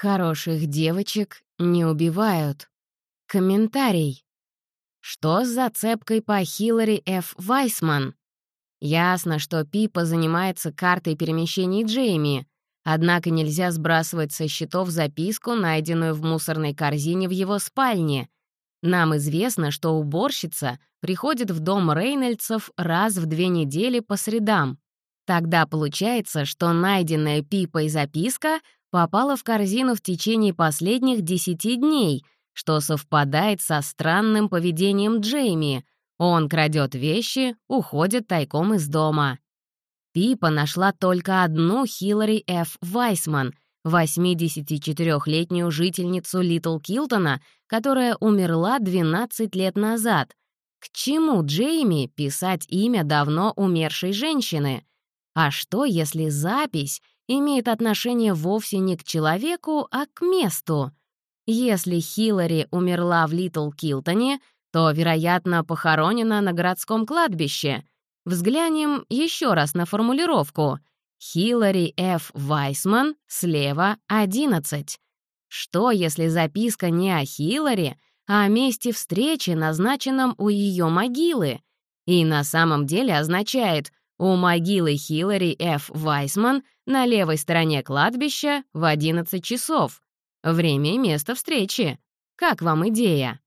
Хороших девочек не убивают. Комментарий. Что с зацепкой по Хиллари Ф. Вайсман? Ясно, что Пипа занимается картой перемещений Джейми, однако нельзя сбрасывать со счетов записку, найденную в мусорной корзине в его спальне. Нам известно, что уборщица приходит в дом Рейнольдсов раз в две недели по средам. Тогда получается, что найденная Пипой записка попала в корзину в течение последних десяти дней, что совпадает со странным поведением Джейми. Он крадет вещи, уходит тайком из дома. Пипа нашла только одну Хиллари Ф. Вайсман, 84-летнюю жительницу Литл Килтона, которая умерла 12 лет назад. К чему Джейми писать имя давно умершей женщины? А что, если запись имеет отношение вовсе не к человеку, а к месту? Если Хиллари умерла в Литл Килтоне, то, вероятно, похоронена на городском кладбище. Взглянем еще раз на формулировку. Хиллари Ф. Вайсман, слева 11. Что, если записка не о Хиллари, а о месте встречи, назначенном у ее могилы? И на самом деле означает у могилы Хиллари Ф. Вайсман на левой стороне кладбища в 11 часов. Время и место встречи. Как вам идея?